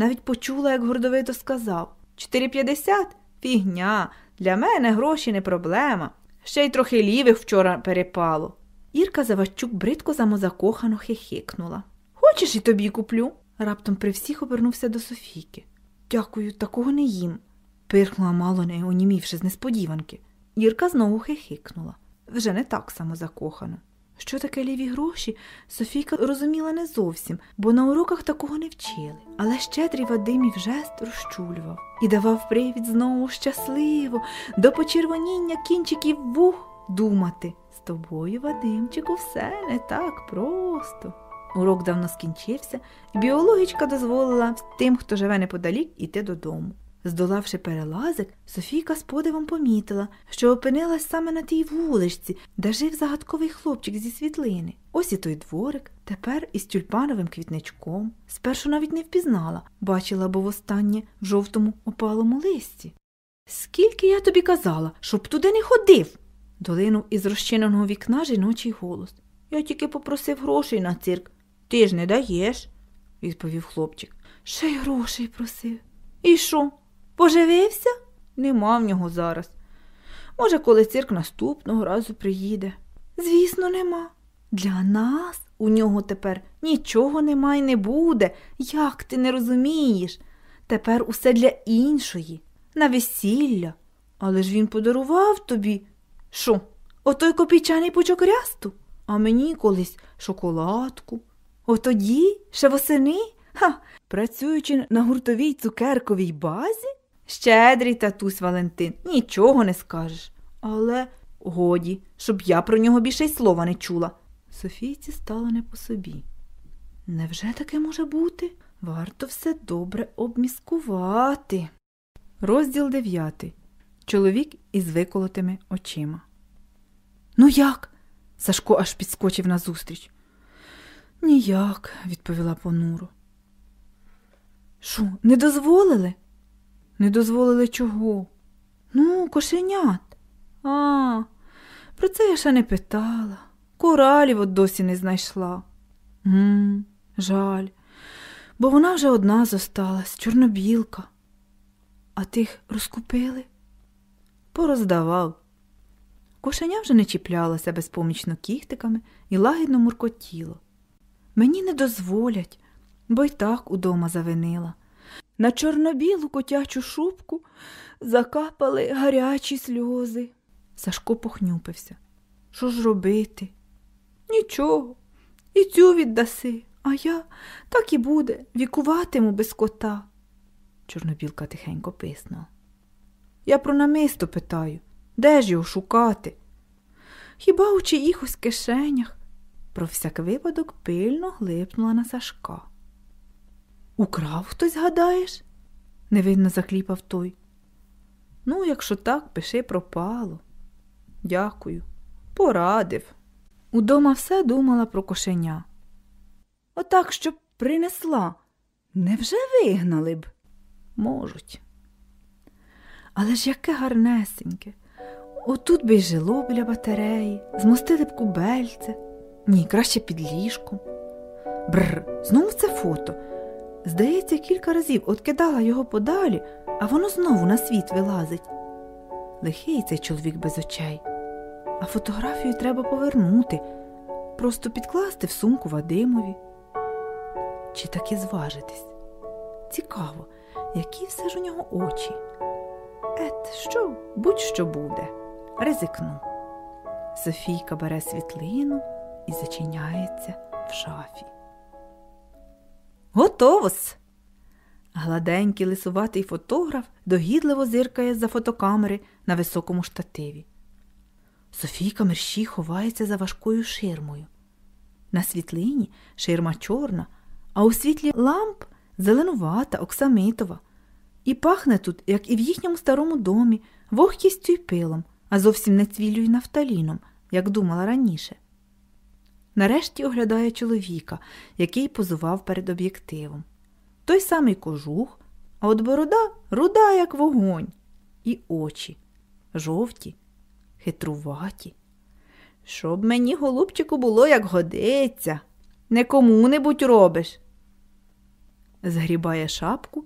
Навіть почула, як гордовито сказав 4,50? Фігня. Для мене гроші не проблема. Ще й трохи лівих вчора перепало. Ірка Заващук бридко замозакохано хихикнула. Хочеш і тобі куплю? Раптом при всіх обернувся до Софійки. Дякую, такого не їм, пирхнула мало не онімівши з несподіванки. Ірка знову хихикнула, вже не так самозакохано. Що таке ліві гроші, Софійка розуміла не зовсім, бо на уроках такого не вчили. Але щедрий Вадимів жест розчулював і давав привід знову щасливо, до почервоніння кінчиків вух думати. З тобою, Вадимчику, все не так просто. Урок давно скінчився, і біологічка дозволила тим, хто живе неподалік, іти додому. Здолавши перелазик, Софійка з подивом помітила, що опинилась саме на тій вуличці, де жив загадковий хлопчик зі світлини. Ось і той дворик, тепер із тюльпановим квітничком. Спершу навіть не впізнала, бачила, бо востаннє в жовтому опалому листі. Скільки я тобі казала, щоб туди не ходив, долинув із розчиненого вікна жіночий голос. Я тільки попросив грошей на цирк. Ти ж не даєш, відповів хлопчик. Ще й грошей просив. І що? Поживився? Нема в нього зараз. Може, коли цирк наступного разу приїде. Звісно, нема. Для нас у нього тепер нічого нема й не буде. Як ти не розумієш? Тепер усе для іншої, на весілля. Але ж він подарував тобі. Що? Отой копійчаний пучок рясту, а мені колись шоколадку. Отоді, ще восени, ха, працюючи на гуртовій цукерковій базі? Щедрий татусь Валентин, нічого не скажеш. Але годі, щоб я про нього більше й слова не чула. Софійці стало не по собі. Невже таке може бути? Варто все добре обміскувати. Розділ дев'ятий. Чоловік із виколотими очима. Ну як? Сашко аж підскочив назустріч. Ніяк, відповіла понуро. Що, не дозволили? Не дозволили чого? Ну, кошенят. А, про це я ще не питала. Коралів от досі не знайшла. Гм, жаль, бо вона вже одна зосталась, чорнобілка. А тих розкупили? Пороздавав. Кошеня вже не чіплялося безпомічно кіхтиками і лагідно муркотіло. Мені не дозволять, бо й так удома завинила. На чорнобілу котячу шубку закапали гарячі сльози. Сашко похнюпився. Що ж робити? Нічого. І цю віддаси, а я так і буде, вікуватиму без кота. Чорнобілка тихенько писнула. Я про намисто питаю, де ж його шукати? Хіба у чиїхось кишенях? Про всяк випадок пильно глипнула на Сашка. Украв хтось, гадаєш? невинно закліпав той. Ну, якщо так, пиши пропало. Дякую. Порадив. Удома все думала про кошеня. Отак, щоб принесла. Невже вигнали б? Можуть. Але ж яке гарнесеньке. Отут би й жило біля батареї, змостили б кубельце. Ні, краще під ліжком. Бррр, знову це фото. Здається, кілька разів откидала його подалі, а воно знову на світ вилазить. Лихий цей чоловік без очей, а фотографію треба повернути, просто підкласти в сумку Вадимові. Чи таки зважитись? Цікаво, які все ж у нього очі. Ет, що, будь-що буде, ризикну. Софійка бере світлину і зачиняється в шафі. Готовос. Гладенький лисуватий фотограф догідливо зиркає за фотокамери на високому штативі. Софійка мерщій ховається за важкою ширмою. На світлині ширма чорна, а у світлі ламп зеленувата, оксамитова. І пахне тут, як і в їхньому старому домі, вогкістю й пилом, а зовсім не цвіллю й нафталіном, як думала раніше. Нарешті оглядає чоловіка, який позував перед об'єктивом. Той самий кожух, а от борода руда, як вогонь, і очі жовті, хитруваті. Щоб мені, голубчику, було, як годиться, не кому-небудь робиш. згрібає шапку